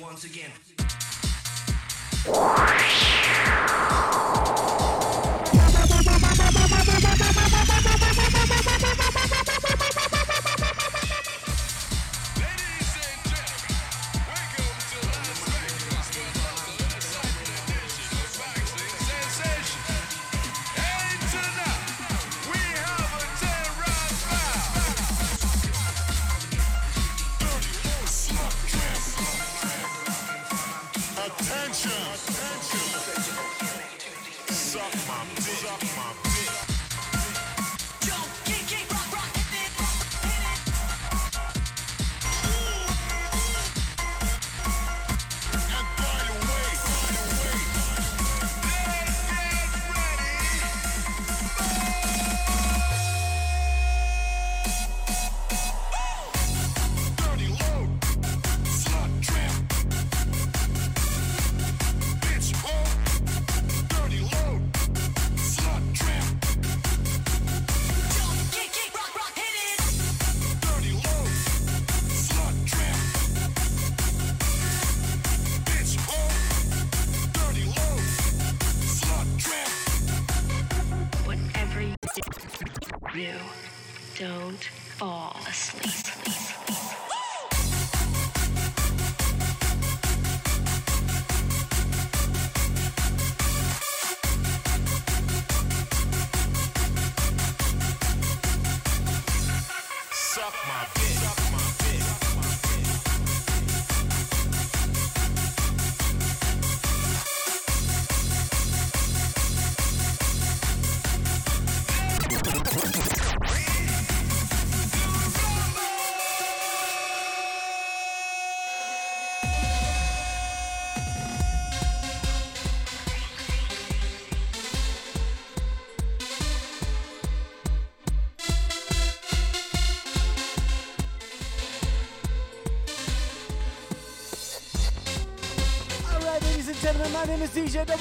once again. My name is DJ The.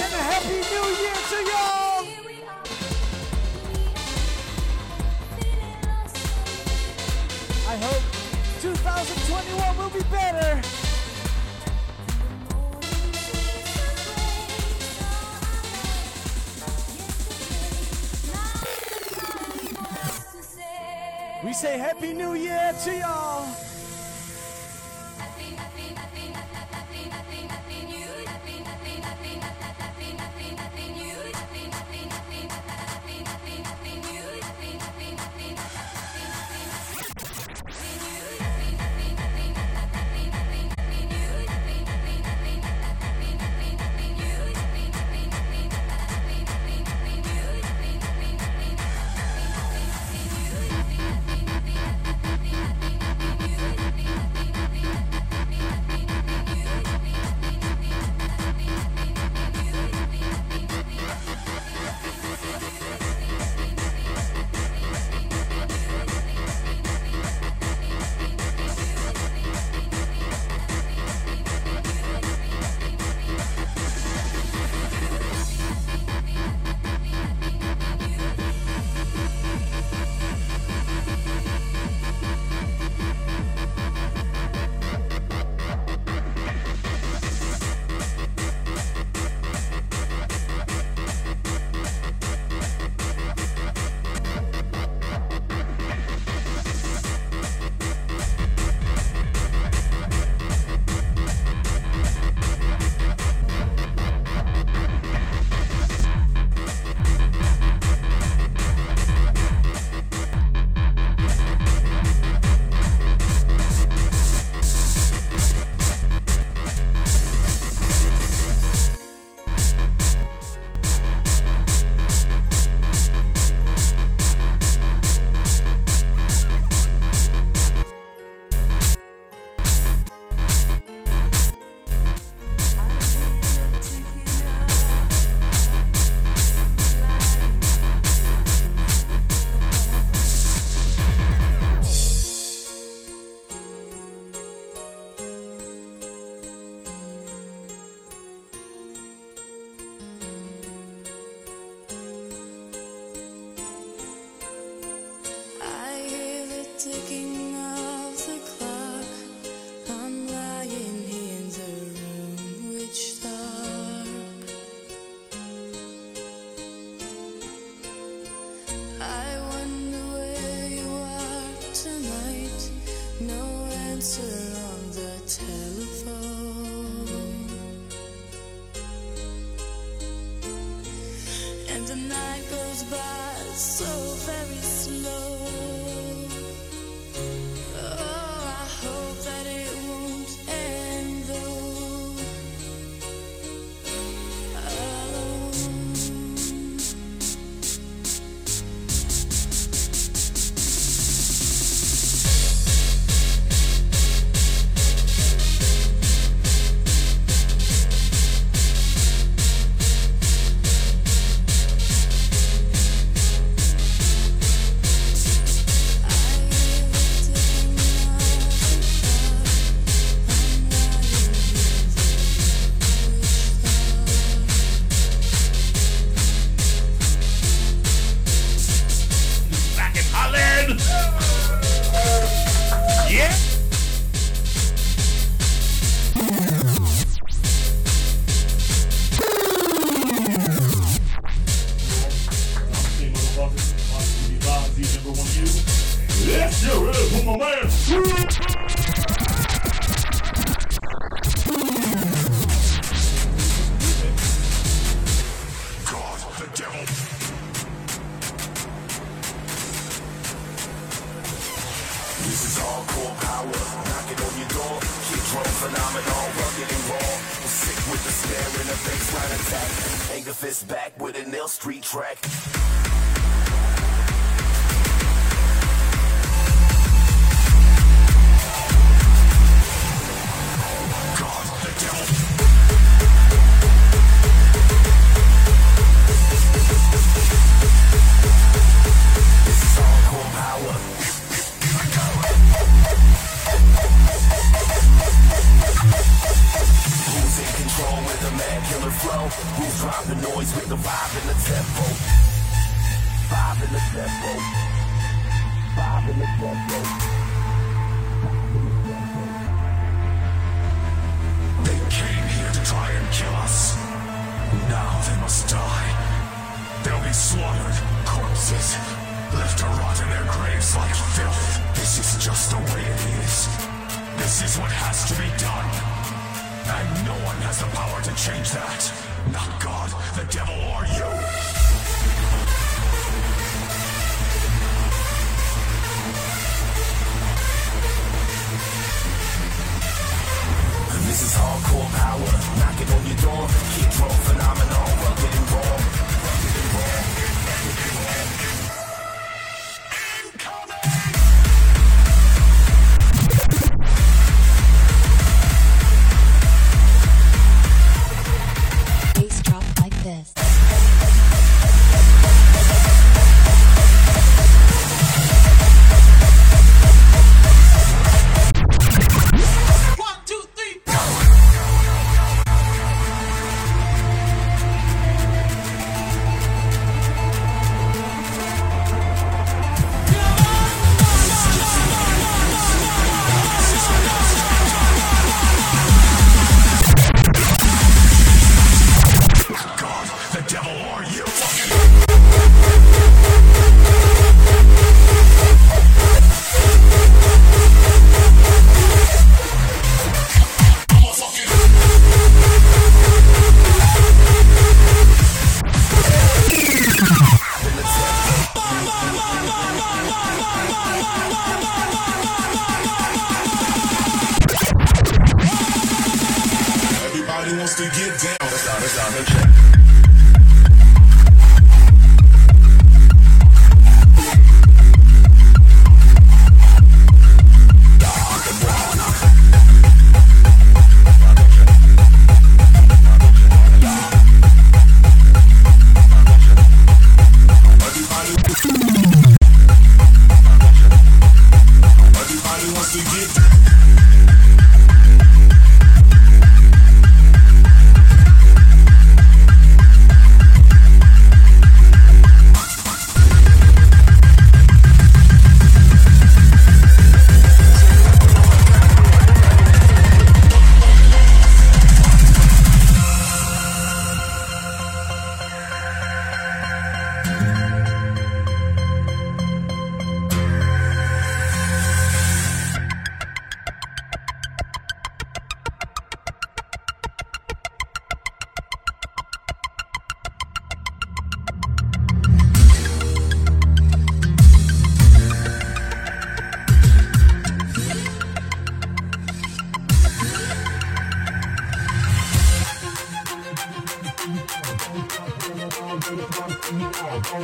And a happy new year to y'all! I hope 2021 will be better. We say Happy New Year to y'all! answer on the telephone. And the night goes by so very slow. This is hardcore power, knocking on your door. kid, drum phenomenal, rugged and raw. Sick with the snare and a baseline attack. Angerfist back with a nail street track. This is hardcore power. in control with immaculate flow. Rules drop the noise with the vibe and the tempo. Vibe and the tempo. Vibe and the tempo. They came here to try and kill us. Now they must die. They'll be slaughtered, corpses, left to rot in their graves like filth. This is just the way it is. This is what has to be done. And no one has the power to change that. Not God, the devil, or you. This is hardcore power, knocking on your door, kid drone phenomenon.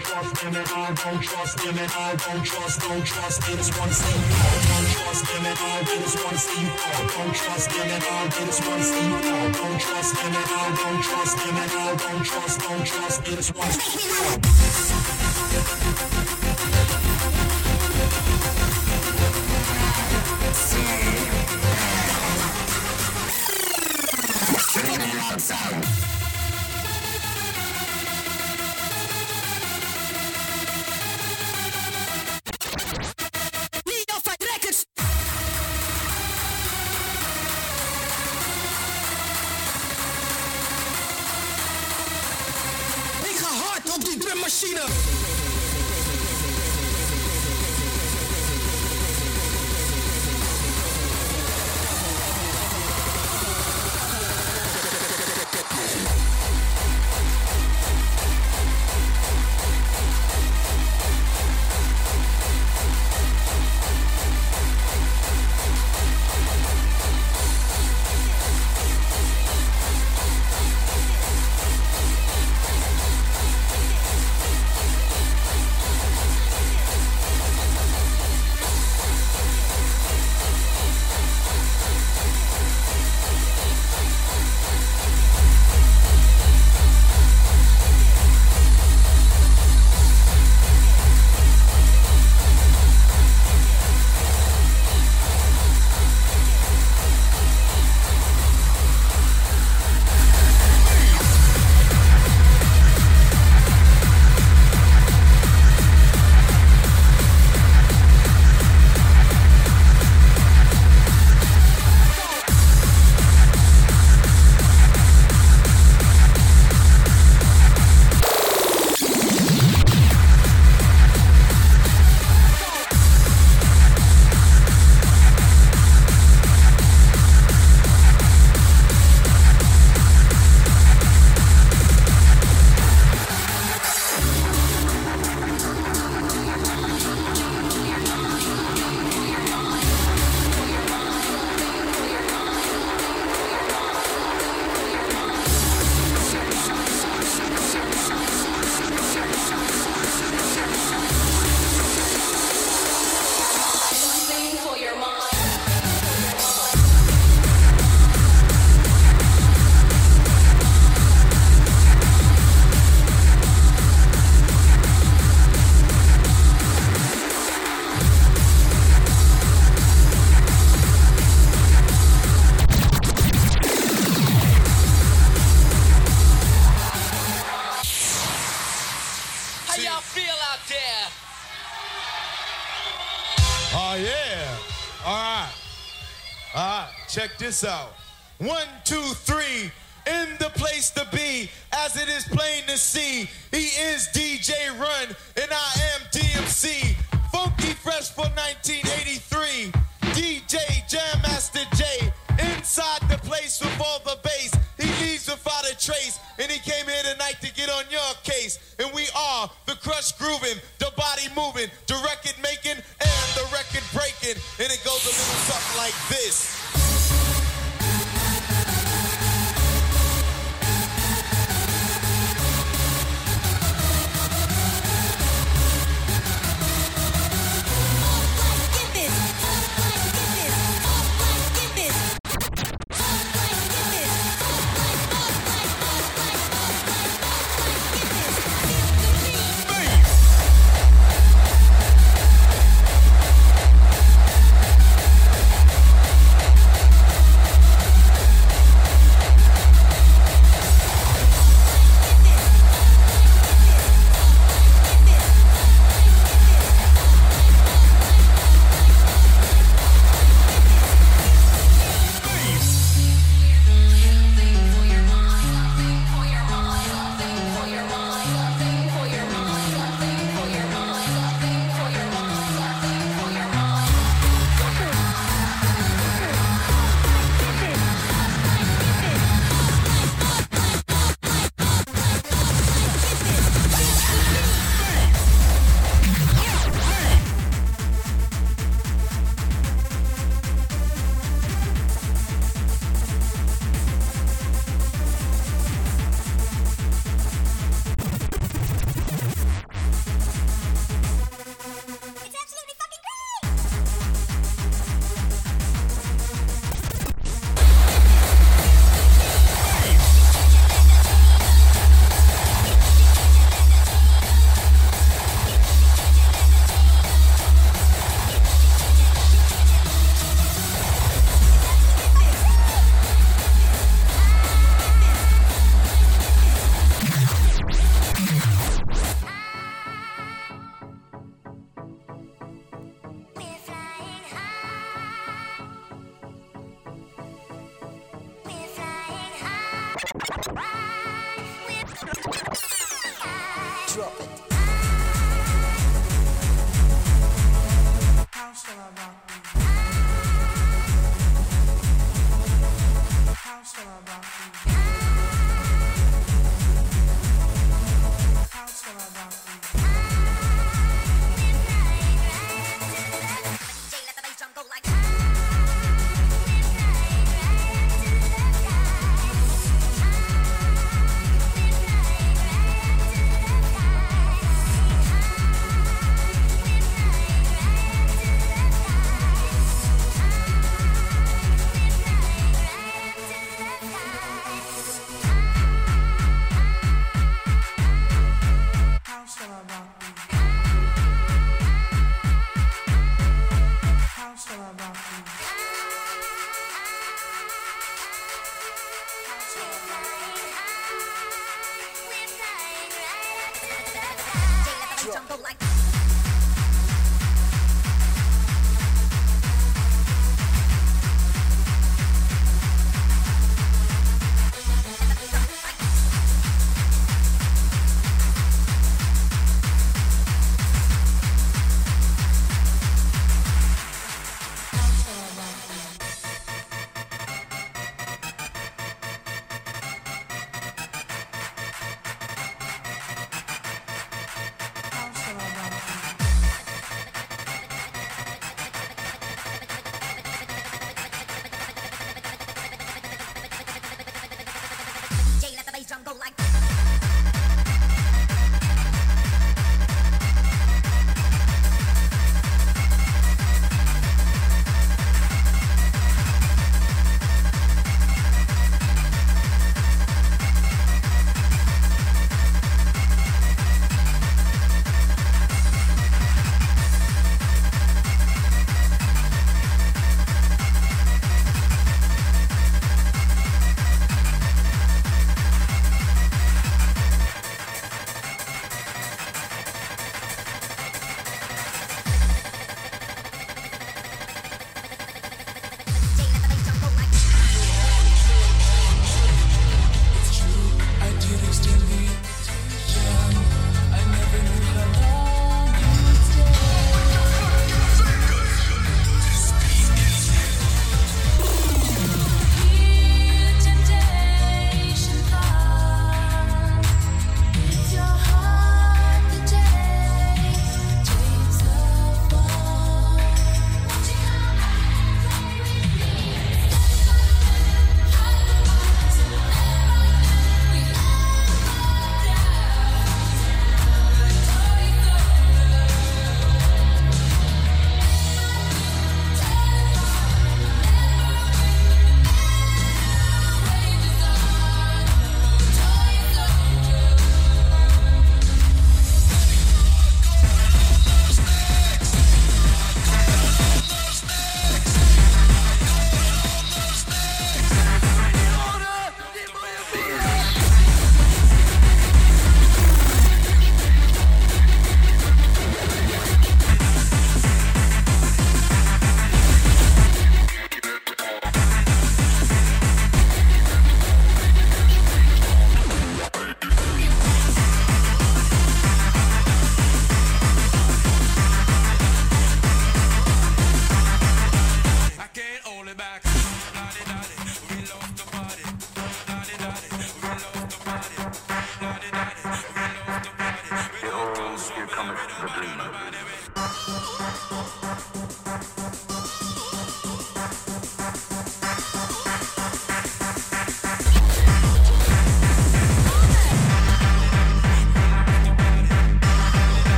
Don't trust them at all, don't trust them at all, don't trust, don't trust, they just wanna. Don't trust them all, they just wanna see you fall. Don't trust them all, they just wanna see you. Don't trust them at all, don't trust them at all, don't trust, don't trust, they just wanna. Op this out. One, two, three. In the place to be, as it is plain to see, he is DJ Run, and I am DMC. Funky Fresh for 1983. DJ Jam Master Jay. Inside the place with all the bass. He leaves without a trace, and he came here tonight to get on your case. And we are the crush grooving, the body moving, the record making, and the record breaking.